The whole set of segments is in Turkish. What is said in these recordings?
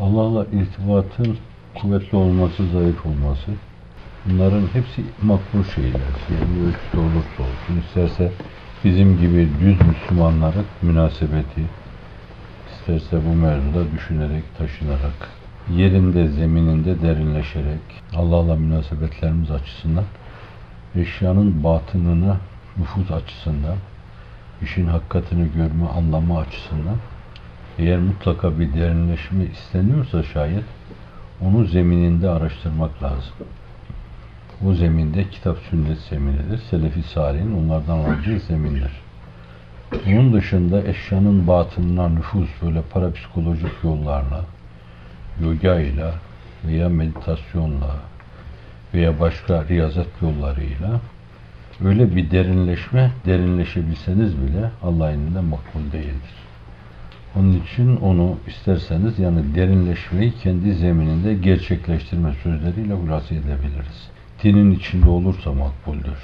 Allah'la irtibatın kuvvetli olması, zayıf olması bunların hepsi makbul şeyler. Yani ölçüde olursa olsun. isterse bizim gibi düz Müslümanların münasebeti, isterse bu mevzuda düşünerek, taşınarak, yerinde, zemininde derinleşerek, Allah'la münasebetlerimiz açısından, eşyanın batınına nüfuz açısından, işin hakikatini görme, anlama açısından, eğer mutlaka bir derinleşme isteniyorsa şayet, onu zemininde araştırmak lazım. O zeminde kitap sünnet zeminidir. Selefi Salih'in onlardan aldığı zemindir. Bunun dışında eşyanın batınına nüfuz böyle parapsikolojik yollarla, yoga ile veya meditasyonla veya başka riyazet yollarıyla öyle bir derinleşme, derinleşebilseniz bile Allah elinde makbul değildir. Onun için onu isterseniz yani derinleşmeyi kendi zemininde gerçekleştirme sözleriyle hülasa edebiliriz. Dinin içinde olursa makbuldür.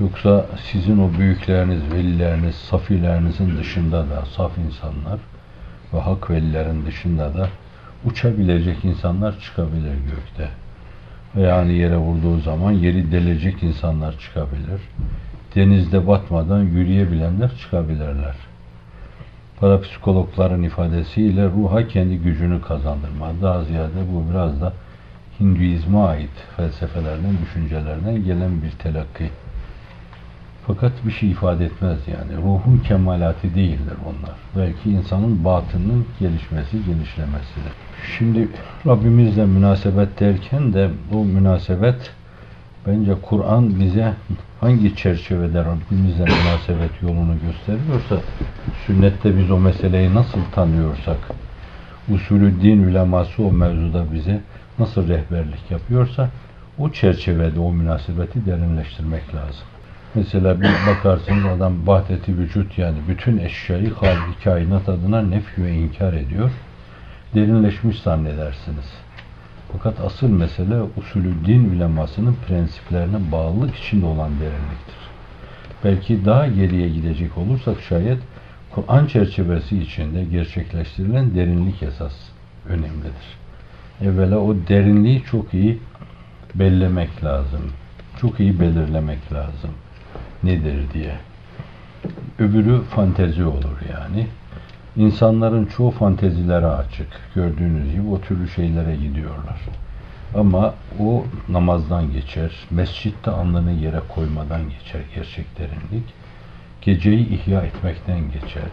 Yoksa sizin o büyükleriniz, velileriniz, safilerinizin dışında da saf insanlar ve hak velilerin dışında da uçabilecek insanlar çıkabilir gökte. Ve yani yere vurduğu zaman yeri delecek insanlar çıkabilir. Denizde batmadan yürüyebilenler çıkabilirler. Parapsikologların ifadesiyle ruha kendi gücünü kazandırma. Daha ziyade bu biraz da Hinduizme ait felsefelerden, düşüncelerden gelen bir telakki. Fakat bir şey ifade etmez yani. Ruhun kemalatı değildir onlar. Belki insanın batının gelişmesi, genişlemesidir. Şimdi Rabbimizle münasebet derken de bu münasebet bence Kur'an bize hangi çerçevede Rabbimizle münasebet yolunu gösteriyorsa sünnette biz o meseleyi nasıl tanıyorsak usulü din uleması o mevzuda bize nasıl rehberlik yapıyorsa o çerçevede o münasebeti derinleştirmek lazım. Mesela bir bakarsınız adam vahdeti vücut yani bütün eşyayı halki kainat adına nefy ve inkar ediyor. Derinleşmiş zannedersiniz. Fakat asıl mesele usulü din ulemasının prensiplerine bağlılık içinde olan derinliktir. Belki daha geriye gidecek olursak şayet Kur'an çerçevesi içinde gerçekleştirilen derinlik esas önemlidir. Evvela o derinliği çok iyi bellemek lazım. Çok iyi belirlemek lazım nedir diye. Öbürü fantezi olur yani. İnsanların çoğu fantezilere açık. Gördüğünüz gibi o türlü şeylere gidiyorlar. Ama o namazdan geçer, mescitte alnını yere koymadan geçer gerçek derinlik. Geceyi ihya etmekten geçer.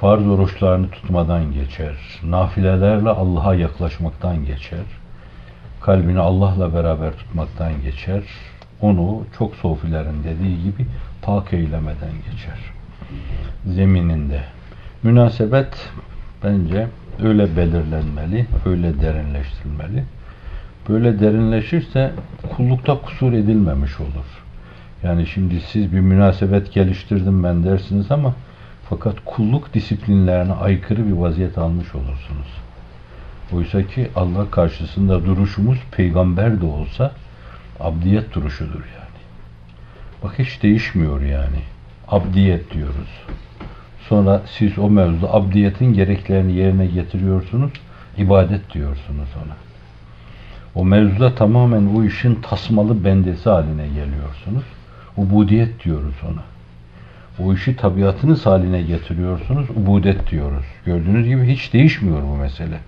Farz oruçlarını tutmadan geçer. Nafilelerle Allah'a yaklaşmaktan geçer. Kalbini Allah'la beraber tutmaktan geçer onu çok sofilerin dediği gibi pak eylemeden geçer. Zemininde. Münasebet bence öyle belirlenmeli, öyle derinleştirilmeli. Böyle derinleşirse kullukta kusur edilmemiş olur. Yani şimdi siz bir münasebet geliştirdim ben dersiniz ama fakat kulluk disiplinlerine aykırı bir vaziyet almış olursunuz. Oysa ki Allah karşısında duruşumuz peygamber de olsa abdiyet duruşudur yani. Bak hiç değişmiyor yani. Abdiyet diyoruz. Sonra siz o mevzuda abdiyetin gereklerini yerine getiriyorsunuz. ibadet diyorsunuz ona. O mevzuda tamamen o işin tasmalı bendesi haline geliyorsunuz. Ubudiyet diyoruz ona. O işi tabiatınız haline getiriyorsunuz. Ubudet diyoruz. Gördüğünüz gibi hiç değişmiyor bu mesele.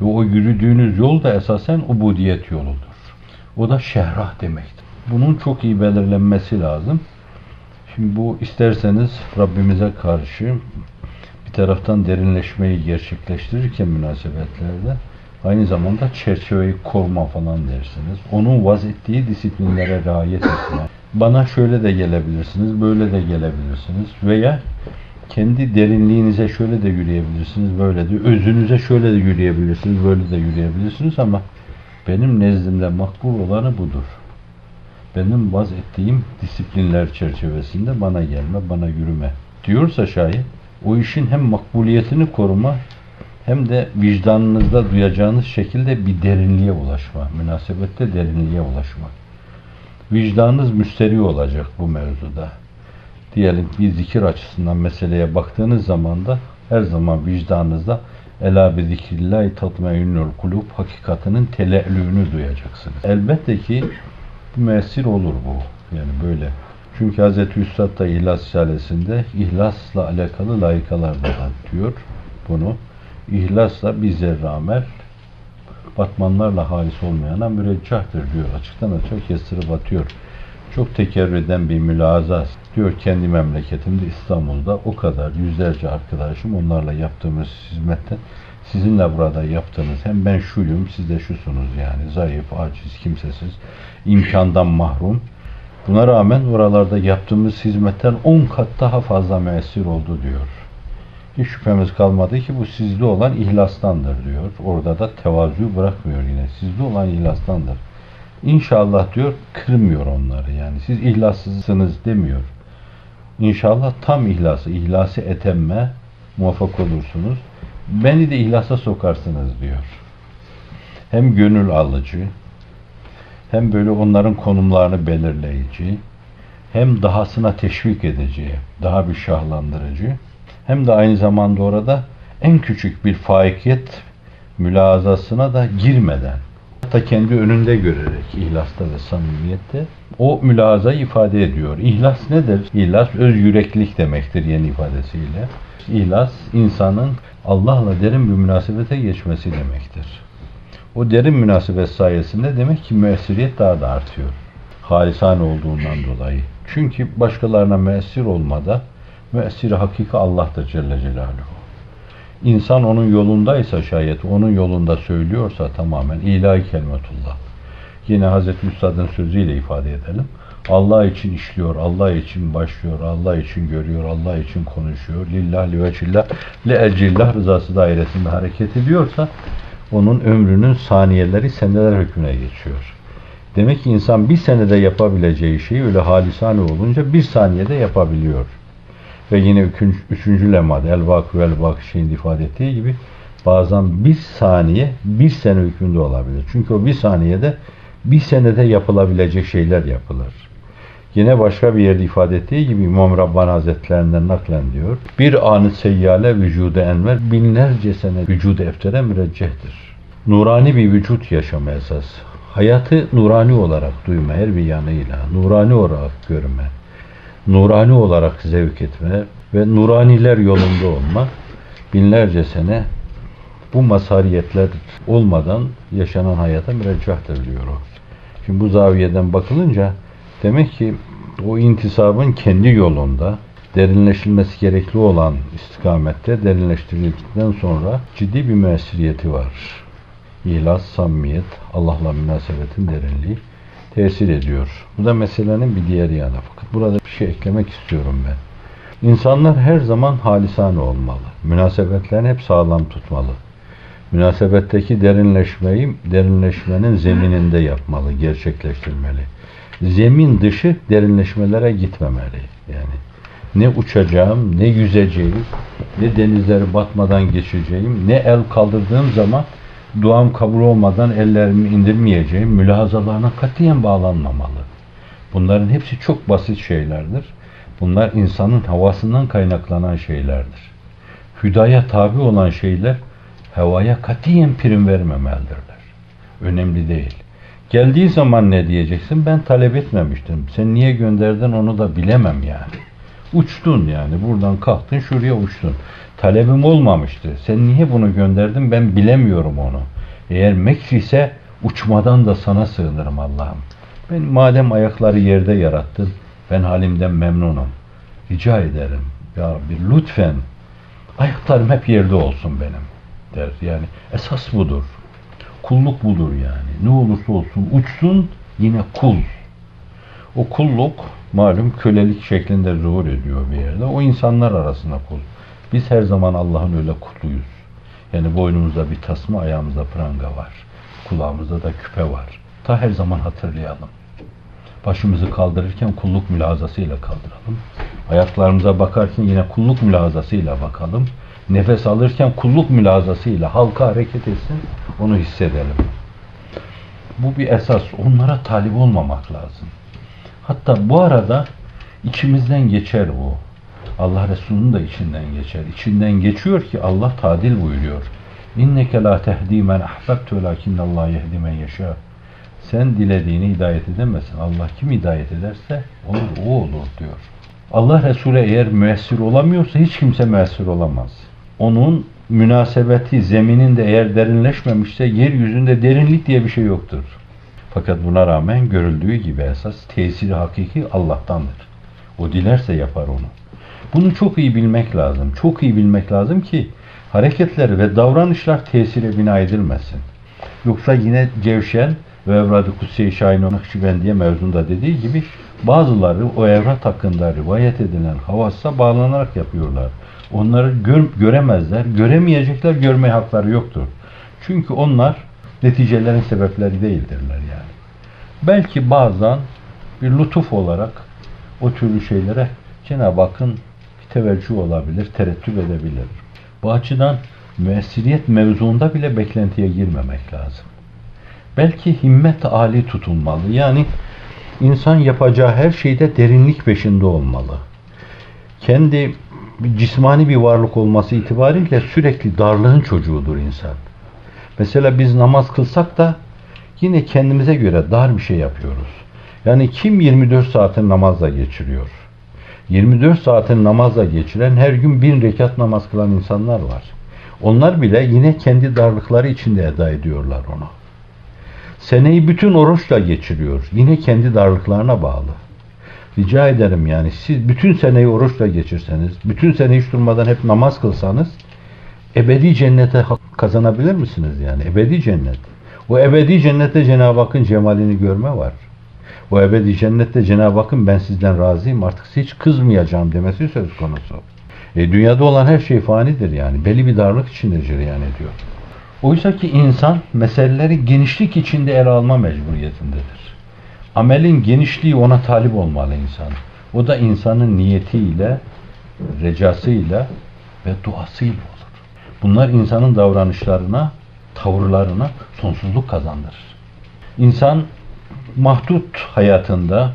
Ve o yürüdüğünüz yol da esasen ubudiyet yoludur. O da şehrah demektir. Bunun çok iyi belirlenmesi lazım. Şimdi bu isterseniz Rabbimize karşı bir taraftan derinleşmeyi gerçekleştirirken münasebetlerde aynı zamanda çerçeveyi koruma falan dersiniz. Onun vaz ettiği disiplinlere riayet etme. Bana şöyle de gelebilirsiniz, böyle de gelebilirsiniz veya kendi derinliğinize şöyle de yürüyebilirsiniz, böyle de özünüze şöyle de yürüyebilirsiniz, böyle de yürüyebilirsiniz ama benim nezdimde makbul olanı budur. Benim vaz ettiğim disiplinler çerçevesinde bana gelme, bana yürüme diyorsa şayet o işin hem makbuliyetini koruma hem de vicdanınızda duyacağınız şekilde bir derinliğe ulaşma, münasebette derinliğe ulaşma. Vicdanınız müsteri olacak bu mevzuda. Diyelim bir zikir açısından meseleye baktığınız zaman da her zaman vicdanınızda Ela bi zikrillahi tatmainnul kulub hakikatinin tele'lüğünü duyacaksınız. Elbette ki müessir olur bu. Yani böyle. Çünkü Hz. Üstad da İhlas Risalesi'nde ihlasla alakalı layıkalarda diyor bunu. İhlasla bir zerre amel batmanlarla halis olmayana müreccahtır diyor. Açıktan açık kestirip atıyor. Çok tekerrür eden bir mülaza diyor kendi memleketimde İstanbul'da o kadar yüzlerce arkadaşım onlarla yaptığımız hizmetten sizinle burada yaptığımız hem ben şuyum siz de şusunuz yani zayıf, aciz, kimsesiz, imkandan mahrum. Buna rağmen oralarda yaptığımız hizmetten 10 kat daha fazla müessir oldu diyor. Hiç şüphemiz kalmadı ki bu sizde olan ihlastandır diyor. Orada da tevazu bırakmıyor yine. Sizde olan ihlastandır. İnşallah diyor kırmıyor onları yani. Siz ihlassızsınız demiyor. İnşallah tam ihlası, ihlası etemme muvaffak olursunuz. Beni de ihlasa sokarsınız diyor. Hem gönül alıcı, hem böyle onların konumlarını belirleyici, hem dahasına teşvik edici, daha bir şahlandırıcı, hem de aynı zamanda orada en küçük bir faikiyet mülazasına da girmeden hatta kendi önünde görerek ihlasta ve samimiyette o mülazayı ifade ediyor. İhlas nedir? İhlas öz yüreklilik demektir yeni ifadesiyle. İhlas insanın Allah'la derin bir münasebete geçmesi demektir. O derin münasebet sayesinde demek ki müessiriyet daha da artıyor. Halisane olduğundan dolayı. Çünkü başkalarına müessir olmada müessiri hakiki Allah'tır Celle Celaluhu. İnsan onun yolundaysa şayet, onun yolunda söylüyorsa tamamen ilahi kelimetullah. Yine Hazreti Üstad'ın sözüyle ifade edelim. Allah için işliyor, Allah için başlıyor, Allah için görüyor, Allah için konuşuyor. Lillah, li veçillah, li ecillah rızası dairesinde hareket ediyorsa onun ömrünün saniyeleri seneler hükmüne geçiyor. Demek ki insan bir senede yapabileceği şeyi öyle halisane olunca bir saniyede yapabiliyor. Ve yine üçüncü, üçüncü lemada el vel vakı şeyin ifade ettiği gibi bazen bir saniye bir sene hükmünde olabilir. Çünkü o bir saniyede bir senede yapılabilecek şeyler yapılır. Yine başka bir yerde ifade ettiği gibi İmam Rabbani Hazretlerinden naklen diyor. Bir anı seyyale vücuda enver binlerce sene vücuda eftere müreccehtir. Nurani bir vücut yaşama esas. Hayatı nurani olarak duyma her bir yanıyla, nurani olarak görme, nurani olarak zevk etme ve nuraniler yolunda olma binlerce sene bu masariyetler olmadan yaşanan hayata müreccahtır diyor o. Şimdi bu zaviyeden bakılınca demek ki o intisabın kendi yolunda derinleşilmesi gerekli olan istikamette derinleştirildikten sonra ciddi bir müessiriyeti var. İhlas, samimiyet, Allah'la münasebetin derinliği tesir ediyor. Bu da meselenin bir diğer yanı. Fakat burada bir şey eklemek istiyorum ben. İnsanlar her zaman halisane olmalı. Münasebetlerini hep sağlam tutmalı. Münasebetteki derinleşmeyi derinleşmenin zemininde yapmalı, gerçekleştirmeli. Zemin dışı derinleşmelere gitmemeli. Yani ne uçacağım, ne yüzeceğim, ne denizleri batmadan geçeceğim, ne el kaldırdığım zaman duam kabul olmadan ellerimi indirmeyeceğim mülahazalarına katiyen bağlanmamalı. Bunların hepsi çok basit şeylerdir. Bunlar insanın havasından kaynaklanan şeylerdir. Hüdaya tabi olan şeyler havaya katiyen prim vermemelidirler. Önemli değil. Geldiği zaman ne diyeceksin? Ben talep etmemiştim. Sen niye gönderdin onu da bilemem yani. Uçtun yani. Buradan kalktın şuraya uçtun. Talebim olmamıştı. Sen niye bunu gönderdin? Ben bilemiyorum onu. Eğer mekr ise uçmadan da sana sığınırım Allah'ım. Ben madem ayakları yerde yarattın, ben halimden memnunum. Rica ederim. Ya bir lütfen ayaklarım hep yerde olsun benim der. Yani esas budur. Kulluk budur yani. Ne olursa olsun uçsun yine kul. O kulluk malum kölelik şeklinde zuhur ediyor bir yerde. O insanlar arasında kul. Biz her zaman Allah'ın öyle kuluyuz. Yani boynumuzda bir tasma, ayağımızda pranga var. Kulağımızda da küpe var. Ta her zaman hatırlayalım. Başımızı kaldırırken kulluk mülazasıyla kaldıralım. Ayaklarımıza bakarken yine kulluk mülazasıyla bakalım. Nefes alırken kulluk mülazasıyla halka hareket etsin, onu hissedelim. Bu bir esas. Onlara talip olmamak lazım. Hatta bu arada içimizden geçer o. Allah Resulü'nün de içinden geçer. İçinden geçiyor ki Allah tadil buyuruyor. İnneke la tehdi men ahbabtu velakinnallah yehdi men yeşâ. Sen dilediğini hidayet edemezsin. Allah kim hidayet ederse olur, o olur diyor. Allah Resulü eğer müessir olamıyorsa hiç kimse müessir olamaz. Onun münasebeti zemininde eğer derinleşmemişse yeryüzünde derinlik diye bir şey yoktur. Fakat buna rağmen görüldüğü gibi esas tesiri hakiki Allah'tandır. O dilerse yapar onu. Bunu çok iyi bilmek lazım. Çok iyi bilmek lazım ki hareketler ve davranışlar tesire bina edilmesin. Yoksa yine Cevşen ve Evrad-ı Kutsi-i Şahin Nakşibendiye mevzunda dediği gibi bazıları o evrat hakkında rivayet edilen havassa bağlanarak yapıyorlar. Onları gör, göremezler, göremeyecekler, görme hakları yoktur. Çünkü onlar neticelerin sebepleri değildirler yani. Belki bazen bir lütuf olarak o türlü şeylere Cenab-ı Hakk'ın bir teveccüh olabilir, tereddüt edebilir. Bu açıdan müessiriyet mevzuunda bile beklentiye girmemek lazım. Belki himmet âli tutulmalı. Yani insan yapacağı her şeyde derinlik peşinde olmalı. Kendi cismani bir varlık olması itibariyle sürekli darlığın çocuğudur insan. Mesela biz namaz kılsak da yine kendimize göre dar bir şey yapıyoruz. Yani kim 24 saatin namazla geçiriyor? 24 saatin namazla geçiren her gün bin rekat namaz kılan insanlar var. Onlar bile yine kendi darlıkları içinde eda ediyorlar onu. Seneyi bütün oruçla geçiriyor. Yine kendi darlıklarına bağlı. Rica ederim yani siz bütün seneyi oruçla geçirseniz, bütün sene hiç durmadan hep namaz kılsanız ebedi cennete kazanabilir misiniz yani? Ebedi cennet. O ebedi cennette Cenab-ı Hakk'ın cemalini görme var. O ebedi cennette Cenab-ı Hakk'ın ben sizden razıyım artık hiç kızmayacağım demesi söz konusu. E, dünyada olan her şey fanidir yani. Belli bir darlık içinde cereyan ediyor. Oysa ki insan meseleleri genişlik içinde ele alma mecburiyetindedir. Amelin genişliği ona talip olmalı insan. O da insanın niyetiyle, recasıyla ve duasıyla olur. Bunlar insanın davranışlarına, tavırlarına sonsuzluk kazandırır. İnsan mahdut hayatında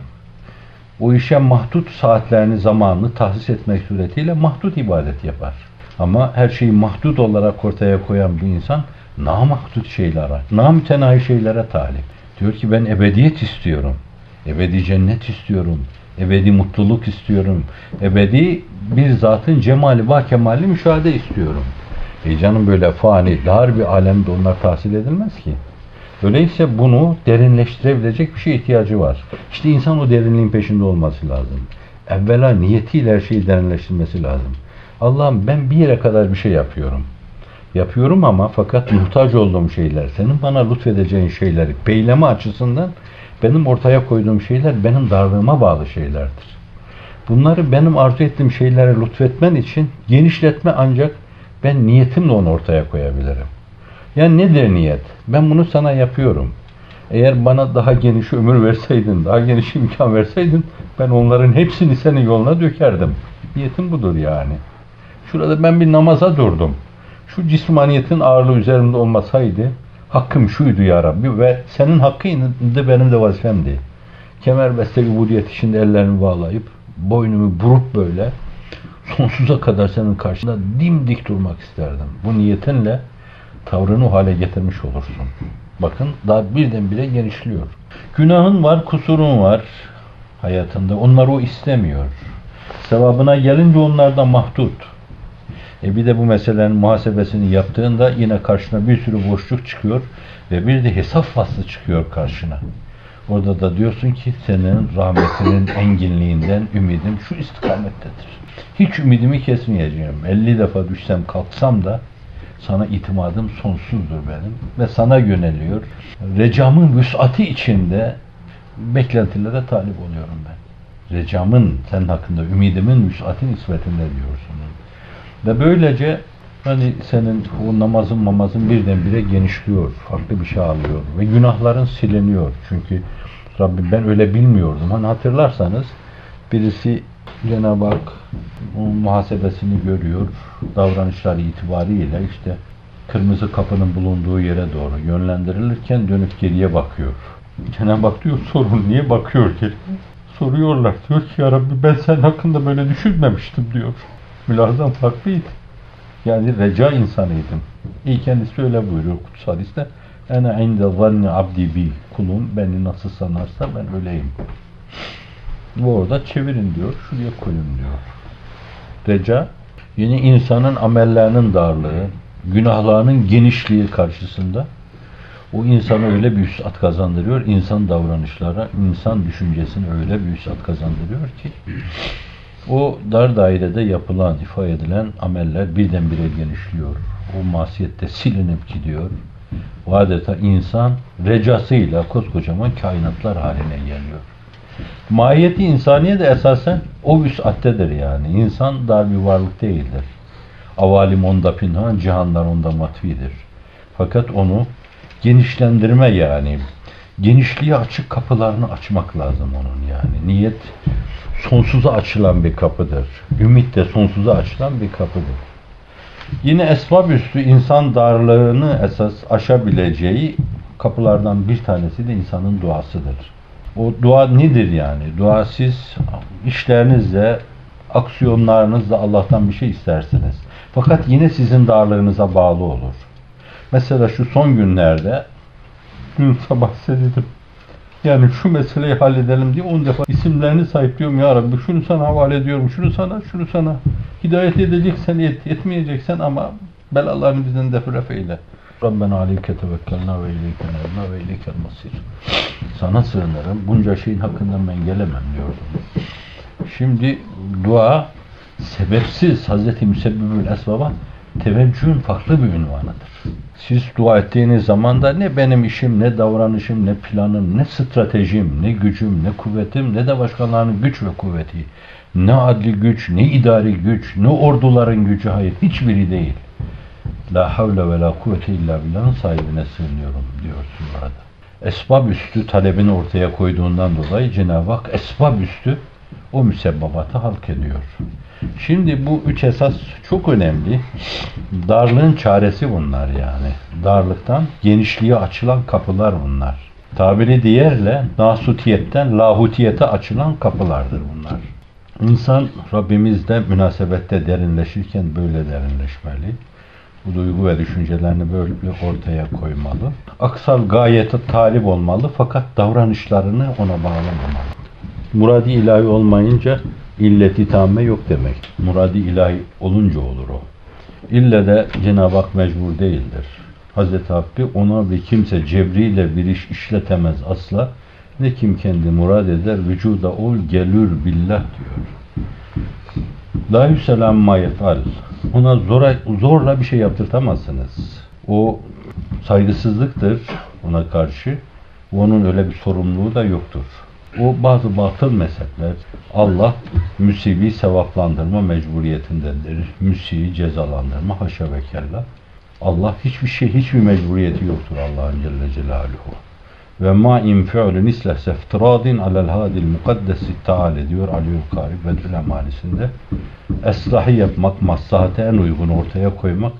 o işe mahdut saatlerini, zamanını tahsis etmek suretiyle mahdut ibadet yapar. Ama her şeyi mahdut olarak ortaya koyan bir insan namahdut şeylere, namütenahi şeylere talip. Diyor ki ben ebediyet istiyorum. Ebedi cennet istiyorum. Ebedi mutluluk istiyorum. Ebedi bir zatın cemali ve kemali müşahede istiyorum. E canım böyle fani, dar bir alemde onlar tahsil edilmez ki. Öyleyse bunu derinleştirebilecek bir şey ihtiyacı var. İşte insan o derinliğin peşinde olması lazım. Evvela niyetiyle her şeyi derinleştirmesi lazım. Allah'ım ben bir yere kadar bir şey yapıyorum. Yapıyorum ama fakat muhtaç olduğum şeyler, senin bana lütfedeceğin şeyleri peyleme açısından benim ortaya koyduğum şeyler benim darlığıma bağlı şeylerdir. Bunları benim arzu ettiğim şeylere lütfetmen için genişletme ancak ben niyetimle onu ortaya koyabilirim. Yani nedir niyet? Ben bunu sana yapıyorum. Eğer bana daha geniş ömür verseydin, daha geniş imkan verseydin ben onların hepsini senin yoluna dökerdim. Niyetim budur yani. Şurada ben bir namaza durdum. Şu cismaniyetin ağırlığı üzerimde olmasaydı hakkım şuydu ya Rabbi ve senin hakkıydı benim de vazifemdi. Kemerbeste ubudiyet içinde ellerimi bağlayıp boynumu burup böyle sonsuza kadar senin karşında dimdik durmak isterdim. Bu niyetinle tavrını hale getirmiş olursun. Bakın daha birdenbire genişliyor. Günahın var, kusurun var hayatında. Onları o istemiyor. Sevabına gelince onlardan mahdut. E bir de bu meselenin muhasebesini yaptığında yine karşına bir sürü boşluk çıkıyor ve bir de hesap faslı çıkıyor karşına. Orada da diyorsun ki senin rahmetinin enginliğinden ümidim şu istikamettedir. Hiç ümidimi kesmeyeceğim. 50 defa düşsem kalksam da sana itimadım sonsuzdur benim ve sana yöneliyor. Recamın vüsati içinde beklentilere talip oluyorum ben. Recamın senin hakkında, ümidimin vüsati nispetinde diyorsun. Ve böylece hani senin o namazın mamazın birdenbire genişliyor, farklı bir şey alıyor ve günahların siliniyor. Çünkü Rabbim ben öyle bilmiyordum. Hani hatırlarsanız birisi Cenab-ı Hak muhasebesini görüyor. Davranışları itibariyle işte kırmızı kapının bulunduğu yere doğru yönlendirilirken dönüp geriye bakıyor. Cenab-ı Hak diyor sorun niye bakıyor geri? Soruyorlar. Diyor ki ya Rabbi ben sen hakkında böyle düşünmemiştim diyor. Mülazam farklıydı. Yani reca insanıydım. İyi kendisi öyle buyuruyor kutsal hadiste. Ene inde zanni abdi bi. Kulum beni nasıl sanarsa ben öyleyim. Bu orada çevirin diyor. Şuraya koyun diyor. Reca yine insanın amellerinin darlığı, günahlarının genişliği karşısında o insana öyle bir üstat kazandırıyor, insan davranışlara, insan düşüncesine öyle bir üstat kazandırıyor ki o dar dairede yapılan, ifade edilen ameller birdenbire genişliyor. O masiyette silinip gidiyor. O adeta insan recasıyla koskocaman kainatlar haline geliyor. Mahiyeti insaniye de esasen o vüsattedir yani. İnsan dar bir varlık değildir. Avalim onda pinhan, cihanlar onda matvidir. Fakat onu genişlendirme yani. Genişliğe açık kapılarını açmak lazım onun yani. Niyet sonsuza açılan bir kapıdır. Ümit de sonsuza açılan bir kapıdır. Yine esbab üstü insan darlığını esas aşabileceği kapılardan bir tanesi de insanın duasıdır. O dua nedir yani? Dua siz işlerinizle, aksiyonlarınızla Allah'tan bir şey istersiniz. Fakat yine sizin darlığınıza bağlı olur. Mesela şu son günlerde dün sabah söyledim. Yani şu meseleyi halledelim diye on defa isimlerini sayıklıyorum ya Rabbi. Şunu sana havale ediyorum, şunu sana, şunu sana. Hidayet edeceksen et, etmeyeceksen ama belalarını bizden defref eyle. Rabbena aleyke tevekkelna ve ileyke nevna ve ileykel masir. Sana sığınırım. Bunca şeyin hakkından ben gelemem diyordum. Şimdi dua sebepsiz Hazreti Müsebbibül Esbab'a teveccühün farklı bir ünvanıdır. Siz dua ettiğiniz zaman da ne benim işim, ne davranışım, ne planım, ne stratejim, ne gücüm, ne kuvvetim, ne de başkalarının güç ve kuvveti, ne adli güç, ne idari güç, ne orduların gücü, hayır hiçbiri değil. La havle ve la kuvvete illa billahın sahibine sığınıyorum diyorsun orada. Esbab üstü talebini ortaya koyduğundan dolayı Cenab-ı Hak esbab üstü o müsebbabatı halk ediyor. Şimdi bu üç esas çok önemli. Darlığın çaresi bunlar yani. Darlıktan genişliğe açılan kapılar bunlar. Tabiri diğerle nasutiyetten lahutiyete açılan kapılardır bunlar. İnsan Rabbimizle münasebette derinleşirken böyle derinleşmeli. Bu duygu ve düşüncelerini böyle ortaya koymalı. Aksal gayete talip olmalı fakat davranışlarını ona bağlamamalı. Muradi ilahi olmayınca illeti tamme yok demek. Muradi ilahi olunca olur o. İlle de Cenab-ı Hak mecbur değildir. Hazreti Hakkı ona ve kimse cebriyle bir iş işletemez asla. Ne kim kendi murad eder, vücuda ol gelür billah diyor. La yüselam ma yefal. Ona zora, zorla bir şey yaptırtamazsınız. O saygısızlıktır ona karşı. Onun öyle bir sorumluluğu da yoktur. O bazı batıl mezhepler Allah müsibi sevaplandırma mecburiyetindedir. Müsibi cezalandırma haşa ve kella. Allah hiçbir şey, hiçbir mecburiyeti yoktur Allah'ın Celle Celaluhu. Ve ma in fi'lun islehse iftiradin alel hadil mukaddesi taale diyor Aliül Kari Bedrül Emalisi'nde. Eslahı yapmak, maslahate en uygun ortaya koymak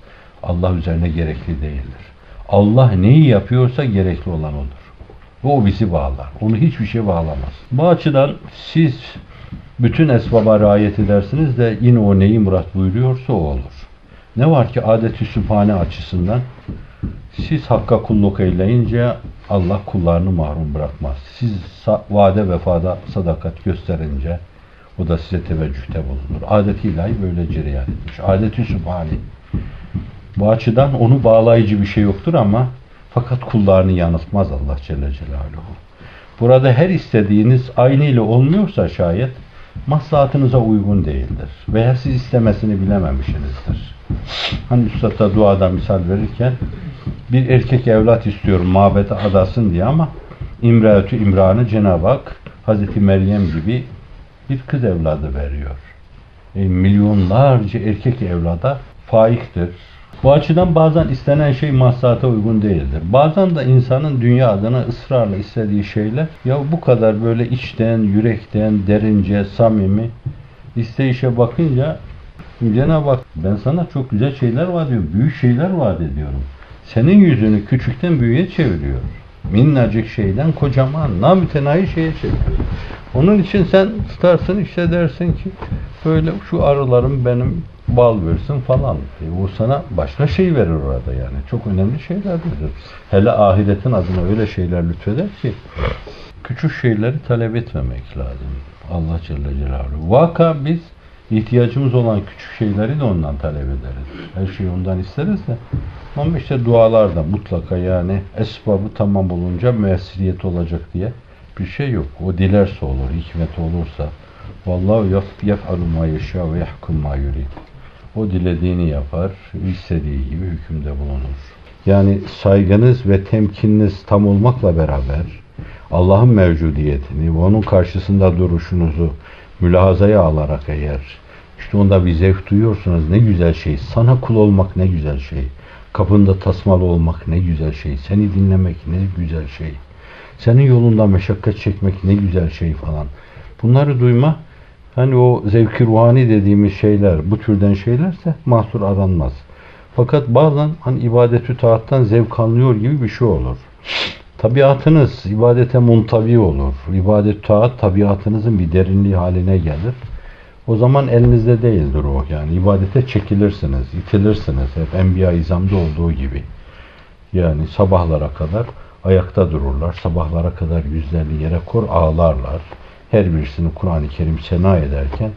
Allah üzerine gerekli değildir. Allah neyi yapıyorsa gerekli olan odur. Ve o bizi bağlar. Onu hiçbir şey bağlamaz. Bu açıdan siz bütün esbaba riayet edersiniz de yine o neyi murat buyuruyorsa o olur. Ne var ki adet-i sübhane açısından siz hakka kulluk eyleyince Allah kullarını mahrum bırakmaz. Siz vade vefada sadakat gösterince o da size teveccühte bulunur. Adet-i ilahi böyle cereyan etmiş. Adet-i sübhane. Bu açıdan onu bağlayıcı bir şey yoktur ama fakat kullarını yanıltmaz Allah Celle Celaluhu. Burada her istediğiniz aynı ile olmuyorsa şayet maslahatınıza uygun değildir. Veya siz istemesini bilememişsinizdir. Hani Üstad'a duada misal verirken bir erkek evlat istiyorum mabete adasın diye ama İmraetü İmran'ı Cenab-ı Hak Hazreti Meryem gibi bir kız evladı veriyor. E, milyonlarca erkek evlada faiktir, bu açıdan bazen istenen şey maslahata uygun değildir. Bazen de insanın dünya adına ısrarla istediği şeyler ya bu kadar böyle içten, yürekten, derince, samimi isteyişe bakınca Cenab-ı Hak ben sana çok güzel şeyler vaat ediyorum, büyük şeyler vaat ediyorum. Senin yüzünü küçükten büyüğe çeviriyor. Minnacık şeyden kocaman, namütenayi şeye çeviriyor. Onun için sen tutarsın işte dersin ki böyle şu arılarım benim bal versin falan. E, o sana başka şey verir orada yani. Çok önemli şeyler verir. Hele ahiretin adına öyle şeyler lütfeder ki küçük şeyleri talep etmemek lazım. Allah Celle Celaluhu. Vaka biz ihtiyacımız olan küçük şeyleri de ondan talep ederiz. Her şeyi ondan isteriz de. Ama işte dualarda mutlaka yani esbabı tamam olunca müessiriyet olacak diye bir şey yok. O dilerse olur, hikmet olursa. Vallahu yef'alu ma yeşâ ve yahkum ma yurid. O dilediğini yapar, istediği gibi hükümde bulunur. Yani saygınız ve temkininiz tam olmakla beraber Allah'ın mevcudiyetini ve onun karşısında duruşunuzu mülahazaya alarak eğer işte onda bir zevk duyuyorsunuz ne güzel şey. Sana kul olmak ne güzel şey. Kapında tasmalı olmak ne güzel şey. Seni dinlemek ne güzel şey. Senin yolunda meşakkat çekmek ne güzel şey falan. Bunları duyma hani o zevki ruhani dediğimiz şeyler bu türden şeylerse mahsur aranmaz. Fakat bazen hani ibadetü taattan zevk anlıyor gibi bir şey olur. Tabiatınız ibadete muntavi olur. İbadet taat tabiatınızın bir derinliği haline gelir. O zaman elinizde değildir o. Yani ibadete çekilirsiniz, itilirsiniz. Hep Enbiya izamda olduğu gibi. Yani sabahlara kadar ayakta dururlar. Sabahlara kadar yüzlerini yere kor ağlarlar. Her birisini Kur'an-ı Kerim sena ederken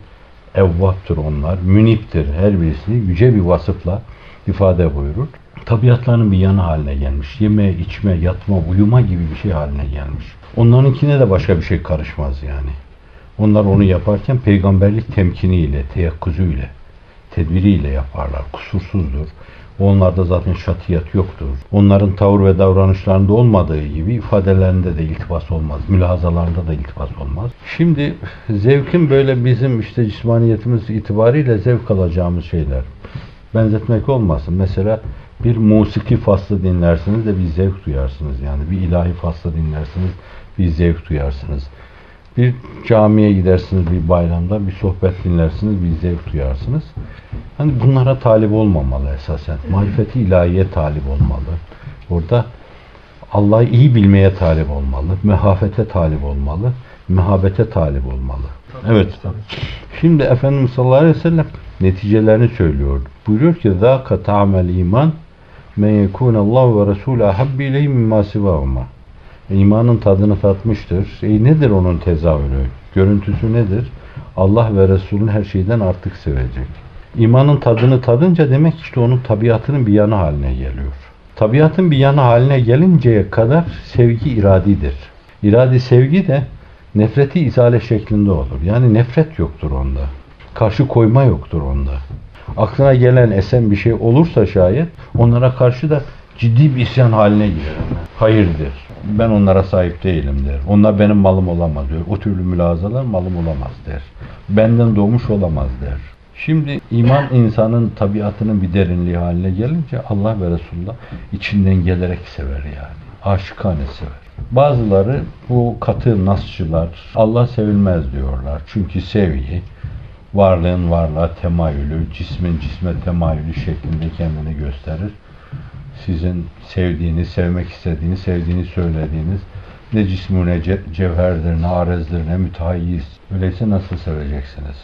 evvattır onlar, müniptir her birisini yüce bir vasıfla ifade buyurur. Tabiatlarının bir yanı haline gelmiş. Yeme, içme, yatma, uyuma gibi bir şey haline gelmiş. Onlarınkine de başka bir şey karışmaz yani. Onlar onu yaparken peygamberlik temkiniyle, teyakkuzuyla, tedbiriyle yaparlar. Kusursuzdur. Onlarda zaten şatiyat yoktur. Onların tavır ve davranışlarında olmadığı gibi ifadelerinde de iltifas olmaz. Mülahazalarında da iltifas olmaz. Şimdi zevkin böyle bizim işte cismaniyetimiz itibariyle zevk alacağımız şeyler. Benzetmek olmasın. Mesela bir musiki faslı dinlersiniz de bir zevk duyarsınız. Yani bir ilahi faslı dinlersiniz bir zevk duyarsınız. Bir camiye gidersiniz bir bayramda, bir sohbet dinlersiniz, bir zevk duyarsınız. Hani bunlara talip olmamalı esasen. Marifeti ilahiye talip olmalı. Orada Allah'ı iyi bilmeye talip olmalı. Mehafete talip olmalı. Mehabete talip olmalı. Evet. Şimdi Efendimiz sallallahu aleyhi ve sellem neticelerini söylüyor. Buyuruyor ki ذَاكَ تَعْمَ iman men yekûne Allah ve Resulü habbi ileyhi mimma sivâhuma. İmanın tadını tatmıştır. E nedir onun tezahürü? Görüntüsü nedir? Allah ve Resulün her şeyden artık sevecek. İmanın tadını tadınca demek işte onun tabiatının bir yanı haline geliyor. Tabiatın bir yanı haline gelinceye kadar sevgi iradidir. İradi sevgi de nefreti izale şeklinde olur. Yani nefret yoktur onda. Karşı koyma yoktur onda. Aklına gelen esen bir şey olursa şayet onlara karşı da ciddi bir isyan haline girer. Hayırdır. Ben onlara sahip değilim der. Onlar benim malım olamaz diyor. O türlü mülazalar malım olamaz der. Benden doğmuş olamaz der. Şimdi iman insanın tabiatının bir derinliği haline gelince Allah ve Resulullah içinden gelerek sever yani. Aşıkane sever. Bazıları bu katı nasçılar Allah sevilmez diyorlar. Çünkü sevgi varlığın varlığa temayülü, cismin cisme temayülü şeklinde kendini gösterir. Sizin sevdiğiniz, sevmek istediğiniz, sevdiğini söylediğiniz ne cismu ne cevherdir, ne arezdir, ne mütehayiz. Öyleyse nasıl seveceksiniz?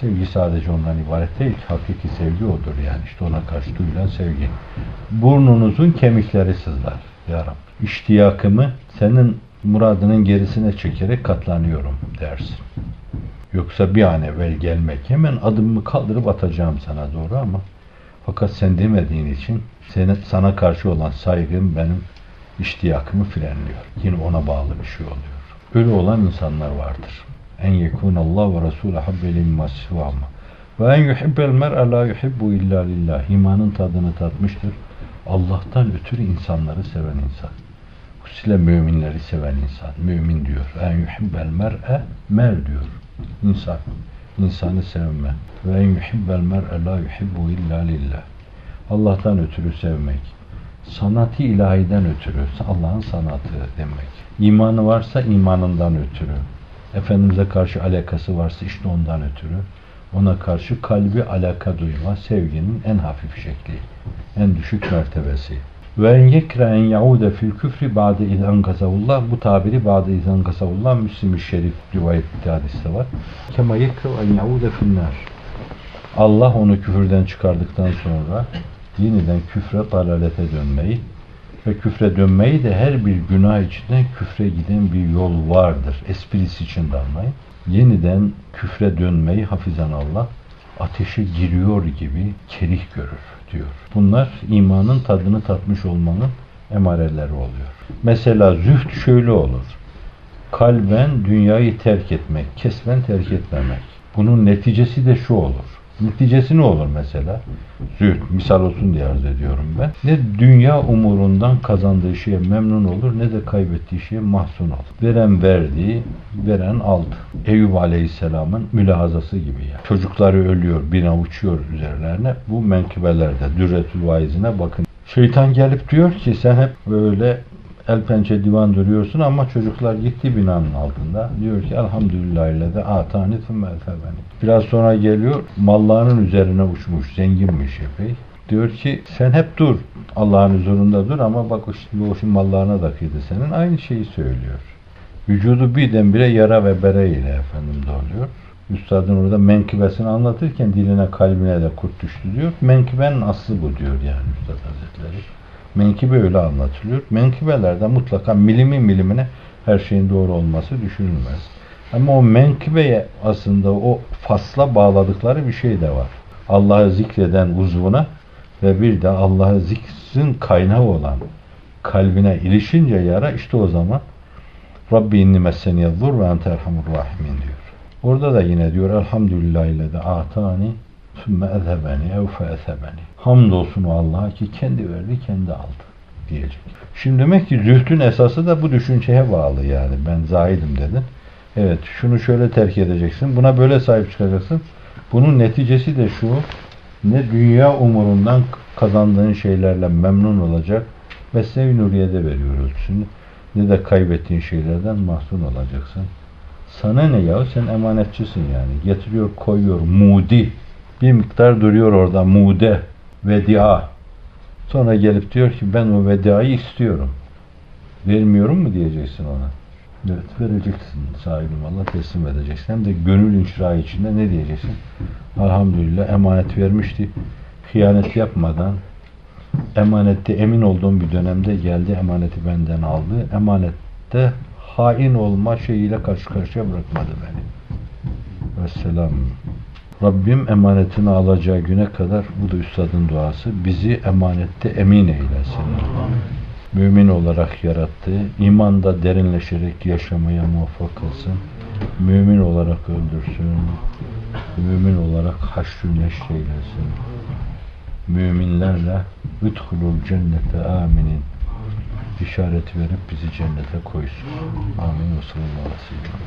Sevgi sadece ondan ibaret değil. Hakiki sevgi odur yani. işte ona karşı duyulan sevgi. Burnunuzun kemikleri sızlar. Ya Rabbi. İştiyakımı senin muradının gerisine çekerek katlanıyorum dersin. Yoksa bir an evvel gelmek hemen adımımı kaldırıp atacağım sana doğru ama fakat sen demediğin için senin, sana karşı olan saygım benim iştiyakımı frenliyor. Yine ona bağlı bir şey oluyor. Öyle olan insanlar vardır. En yekun Allah ve Resulü habbeli masivama. Ve en yuhibbel mer'e la yuhibbu illa lillah. İmanın tadını tatmıştır. Allah'tan ötürü insanları seven insan. Hususuyla müminleri seven insan. Mümin diyor. En yuhibbel mer'e mer diyor. İnsan. İnsanı sevme. Ve yuhibbel mer'e la yuhibbu illa lillah. Allah'tan ötürü sevmek. Sanatı ilahiden ötürü. Allah'ın sanatı demek. İmanı varsa imanından ötürü. Efendimiz'e karşı alakası varsa işte ondan ötürü. Ona karşı kalbi alaka duyma sevginin en hafif şekli. En düşük mertebesi. Ve en yekre en yaude fil küfri ba'de izen gazavullah. Bu tabiri ba'de izen gazavullah Müslim-i Şerif rivayet hadiste var. Kema yekre en yaude fil nar. Allah onu küfürden çıkardıktan sonra yeniden küfre, dalalete dönmeyi ve küfre dönmeyi de her bir günah içinden küfre giden bir yol vardır. Esprisi için de anlayın. Yeniden küfre dönmeyi hafizan Allah ateşe giriyor gibi kerih görür diyor. Bunlar imanın tadını tatmış olmanın emareleri oluyor. Mesela zühd şöyle olur. Kalben dünyayı terk etmek, kesben terk etmemek. Bunun neticesi de şu olur. Neticesi ne olur mesela? Zühd, misal olsun diye arz ediyorum ben. Ne dünya umurundan kazandığı şeye memnun olur ne de kaybettiği şeye mahzun olur. Veren verdi, veren aldı. Eyüp Aleyhisselam'ın mülahazası gibi yani. Çocukları ölüyor, bina uçuyor üzerlerine. Bu menkıbelerde, Dürretül Vaizine bakın. Şeytan gelip diyor ki sen hep böyle el pençe divan duruyorsun ama çocuklar gitti binanın altında. Diyor ki elhamdülillah ile de atani beni. Biraz sonra geliyor mallarının üzerine uçmuş zenginmiş epey. Diyor ki sen hep dur Allah'ın huzurunda dur ama bak şimdi o şimdi mallarına da kıydı senin. Aynı şeyi söylüyor. Vücudu birdenbire yara ve bere ile efendim doluyor. Üstadın orada menkıbesini anlatırken diline kalbine de kurt düştü diyor. Menkıbenin aslı bu diyor yani Üstad Hazretleri. Menkıbe öyle anlatılıyor. Menkıbelerde mutlaka milimi milimine her şeyin doğru olması düşünülmez. Ama o menkıbeye aslında o fasla bağladıkları bir şey de var. Allah'ı zikreden uzvuna ve bir de Allah'ı zikrin kaynağı olan kalbine ilişince yara işte o zaman Rabbi inni messeniye zur ve ente rahimin diyor. Orada da yine diyor elhamdülillah ile de atani sümme ezhebeni ev fe ezhebeni. Hamdolsun o Allah'a ki kendi verdi kendi aldı diyecek. Şimdi demek ki zühdün esası da bu düşünceye bağlı yani. Ben zahidim dedin. Evet şunu şöyle terk edeceksin. Buna böyle sahip çıkacaksın. Bunun neticesi de şu. Ne dünya umurundan kazandığın şeylerle memnun olacak. Mesnevi Nuriye'de veriyor ölçüsünü. Ne de kaybettiğin şeylerden mahzun olacaksın. Sana ne ya? Sen emanetçisin yani. Getiriyor koyuyor. Mudi. Bir miktar duruyor orada. Mude. Vedia. Sonra gelip diyor ki ben o vedayı istiyorum. Vermiyorum mu diyeceksin ona. Evet vereceksin sahibim Allah teslim edeceksin. Hem de gönül inşirahı içinde ne diyeceksin? Elhamdülillah emanet vermişti. Hıyanet yapmadan emanette emin olduğum bir dönemde geldi emaneti benden aldı. Emanette hain olma şeyiyle karşı karşıya bırakmadı beni. Vesselam. Rabbim emanetini alacağı güne kadar bu da üstadın duası. Bizi emanette emin eylesin. Mümin olarak yarattı. İmanda derinleşerek yaşamaya muvaffak kılsın. Mümin olarak öldürsün. Mümin olarak haşrü neşr eylesin. Müminlerle üdhulul cennete aminin işaret verip bizi cennete koysun. Amin. Ve.